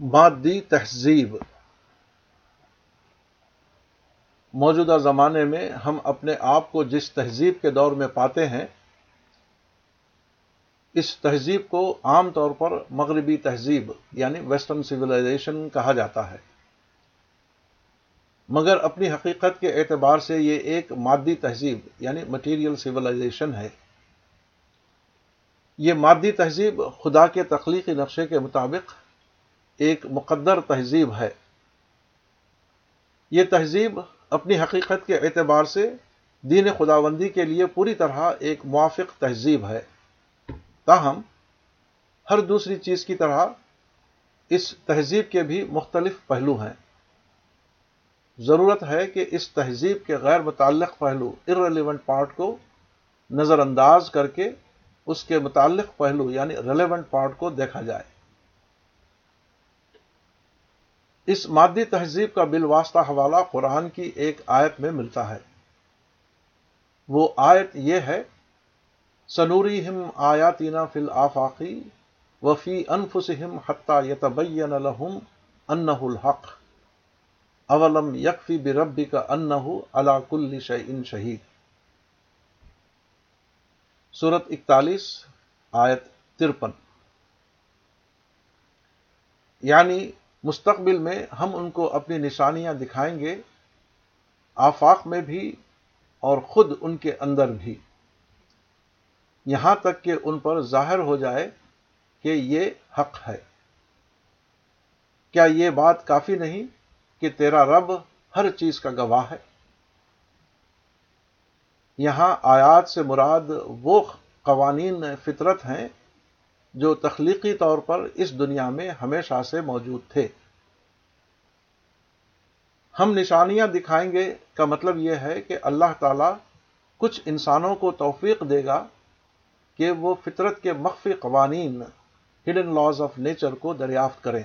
مادی تہذیب۔ موجودہ زمانے میں ہم اپنے آپ کو جس تہذیب کے دور میں پاتے ہیں، اس تہذیب کو عام طور پر مغربی تہذیب یعنی ویسٹرن سویلائزیشن کہا جاتا ہے۔ مگر اپنی حقیقت کے اعتبار سے یہ ایک مادی تہذیب یعنی مٹیریل سویلائزیشن ہے۔ یہ مادی تہذیب خدا کے تخلیقی نقشے کے مطابق ایک مقدر تہذیب ہے۔ یہ تہذیب اپنی حقیقت کے اعتبار سے دین خداوندی کے لیے پوری طرح ایک موافق تہذیب ہے۔ تاہم، ہر دوسری چیز کی طرح اس تہذیب کے بھی مختلف پہلو ہیں۔ ضرورت ہے کہ اس تہذیب کے غیر متعلق پہلو ارریلیونٹ پارٹ کو نظر انداز کر کے اس کے متعلق پہلو یعنی ریلیونٹ پارٹ کو دیکھا جائے۔ اس مادی تہذیب کا بالواسطہ حوالہ قرآن کی ایک آیت میں ملتا ہے۔ وہ آیت یہ ہے سنوری ہم آیاتینہ فل آفاقی وفی انفسم حتہ یتبین لہم انہ الحق۔ اولم یکفی بربی کا انہ علا کل شعین شہید۔ صورت اکتالیس، آیت ترپن۔ یعنی مستقبل میں ہم ان کو اپنی نشانیاں دکھائیں گے، آفاق میں بھی اور خود ان کے اندر بھی۔ یہاں تک کہ ان پر ظاہر ہو جائے کہ یہ حق ہے۔ کیا یہ بات کافی نہیں کہ تیرا رب ہر چیز کا گواہ ہے؟ یہاں آیات سے مراد وہ قوانین فطرت ہیں جو تخلیقی طور پر اس دنیا میں ہمیشہ سے موجود تھے۔ ہم نشانیاں دکھائیں گے کا مطلب یہ ہے کہ اللہ تعالی کچھ انسانوں کو توفیق دے گا کہ وہ فطرت کے مخفی قوانین ہڈن لاز آف نیچر کو دریافت کریں۔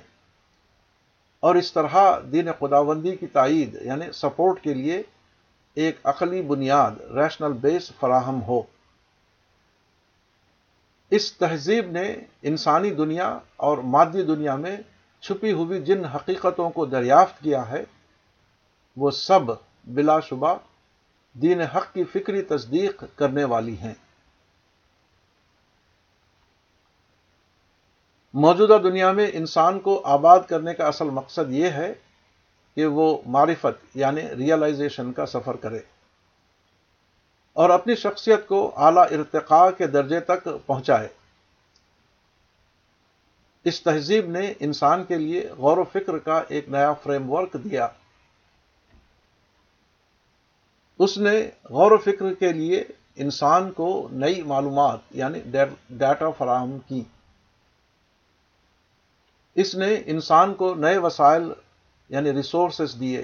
اور اس طرح دین خداوندی کی تائید یعنی سپورٹ کے لیے ایک عقلی بنیاد ریشنل بیس فراہم ہو۔ اس تہذیب نے انسانی دنیا اور مادی دنیا میں چھپی ہوئی جن حقیقتوں کو دریافت کیا ہے، وہ سب بلا شبہ دین حق کی فکری تصدیق کرنے والی ہیں۔ موجودہ دنیا میں انسان کو آباد کرنے کا اصل مقصد یہ ہے کہ وہ معرفت یعنی ریئلائزیشن کا سفر کرے۔ اور اپنی شخصیت کو اعلی ارتقاء کے درجے تک پہنچائے۔ اس تہذیب نے انسان کے لیے غور و فکر کا ایک نیا فریم ورک دیا۔ اس نے غور و فکر کے لیے انسان کو نئی معلومات یعنی ڈیٹا فراہم کی۔ اس نے انسان کو نئے وسائل یعنی ریسورسز دیے۔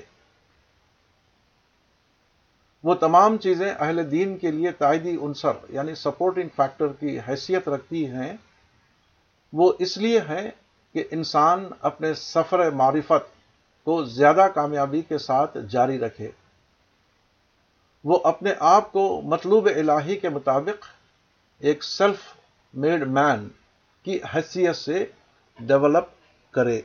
وہ تمام چیزیں اہل دین کے لیے تائیدی عنصر یعنی سپورٹنگ فیکٹر کی حیثیت رکھتی ہیں، وہ اس لیے ہیں کہ انسان اپنے سفر معرفت کو زیادہ کامیابی کے ساتھ جاری رکھے۔ وہ اپنے آپ کو مطلوب الہی کے مطابق ایک سیلف میڈ مین کی حیثیت سے ڈیولپ کرے۔